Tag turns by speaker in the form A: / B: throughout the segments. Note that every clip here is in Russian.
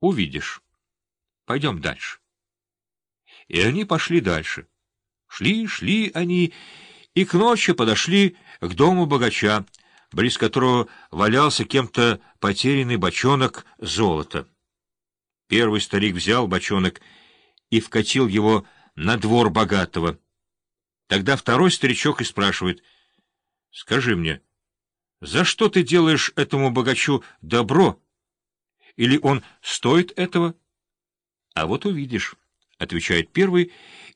A: Увидишь. Пойдем дальше. И они пошли дальше. Шли, шли они, и к ночи подошли к дому богача, близ которого валялся кем-то потерянный бочонок золота. Первый старик взял бочонок и вкатил его на двор богатого. Тогда второй старичок и спрашивает, — Скажи мне, за что ты делаешь этому богачу добро? Или он стоит этого? — А вот увидишь, — отвечает первый,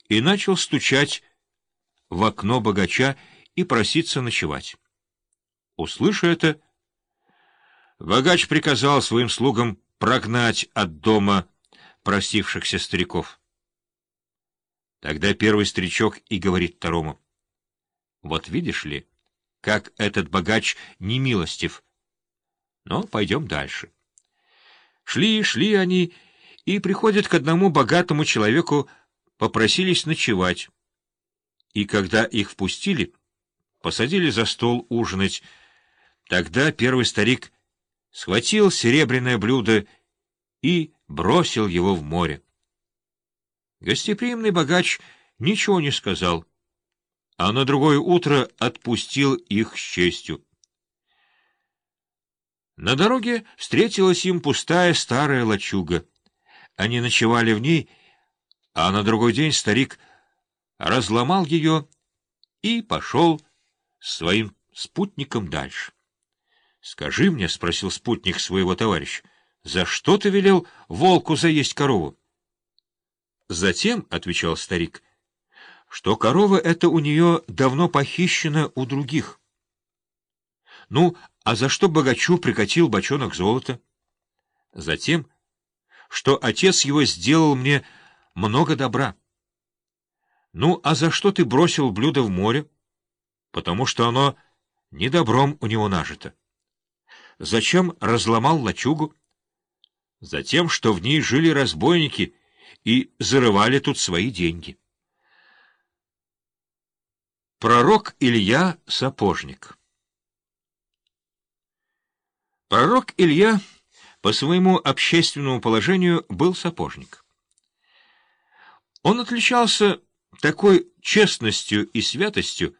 A: и начал стучать в окно богача и проситься ночевать. Услыша это, богач приказал своим слугам прогнать от дома просившихся стариков. Тогда первый старичок и говорит второму. Вот видишь ли, как этот богач немилостив. Но пойдем дальше. Шли, шли они, и приходят к одному богатому человеку, попросились ночевать. И когда их впустили, посадили за стол ужинать, тогда первый старик схватил серебряное блюдо и бросил его в море. Гостеприимный богач ничего не сказал, а на другое утро отпустил их с честью. На дороге встретилась им пустая старая лачуга. Они ночевали в ней, а на другой день старик разломал ее и пошел своим спутником дальше. — Скажи мне, — спросил спутник своего товарища, — за что ты велел волку заесть корову? Затем, — отвечал старик, — что корова эта у нее давно похищена у других. Ну, а за что богачу прикатил бочонок золота? Затем, что отец его сделал мне много добра. Ну, а за что ты бросил блюдо в море? Потому что оно недобром у него нажито. Зачем разломал лачугу? Затем, что в ней жили разбойники — и зарывали тут свои деньги. Пророк Илья Сапожник Пророк Илья по своему общественному положению был сапожник. Он отличался такой честностью и святостью,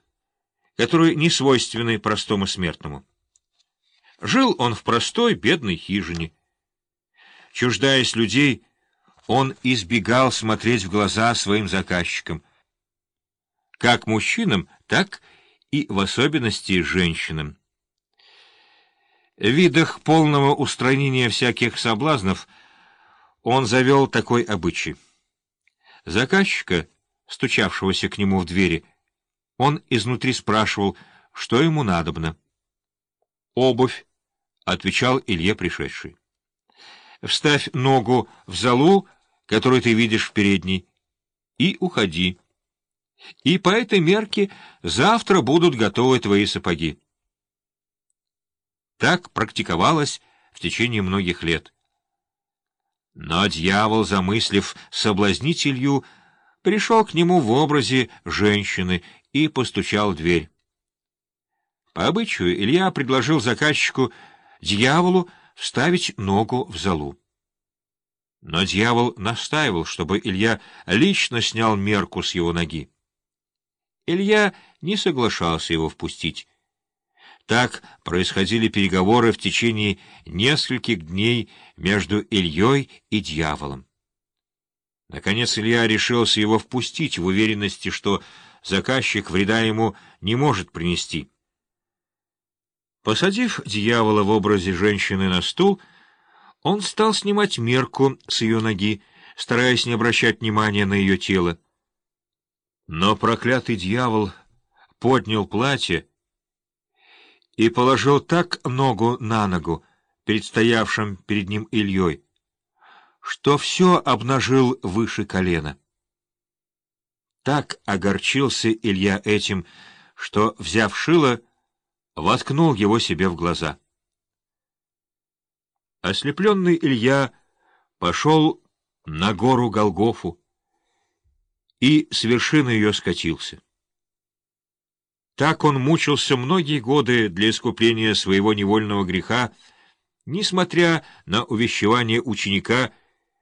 A: которые не свойственны простому смертному. Жил он в простой бедной хижине. Чуждаясь людей, он избегал смотреть в глаза своим заказчикам, как мужчинам, так и в особенности женщинам. Видах полного устранения всяких соблазнов он завел такой обычай. Заказчика, стучавшегося к нему в двери, он изнутри спрашивал, что ему надобно. «Обувь», — отвечал Илье пришедший. «Вставь ногу в залу, который ты видишь в передней, и уходи. И по этой мерке завтра будут готовы твои сапоги. Так практиковалось в течение многих лет. Но дьявол, замыслив соблазнить Илью, пришел к нему в образе женщины и постучал в дверь. По обычаю Илья предложил заказчику, дьяволу, вставить ногу в залу. Но дьявол настаивал, чтобы Илья лично снял мерку с его ноги. Илья не соглашался его впустить. Так происходили переговоры в течение нескольких дней между Ильей и дьяволом. Наконец Илья решился его впустить в уверенности, что заказчик вреда ему не может принести. Посадив дьявола в образе женщины на стул, он стал снимать мерку с ее ноги, стараясь не обращать внимания на ее тело. Но проклятый дьявол поднял платье и положил так ногу на ногу перед стоявшим перед ним Ильей, что все обнажил выше колена. Так огорчился Илья этим, что, взяв шило, воткнул его себе в глаза. Ослепленный Илья пошел на гору Голгофу и с вершины ее скатился. Так он мучился многие годы для искупления своего невольного греха Несмотря на увещевание ученика,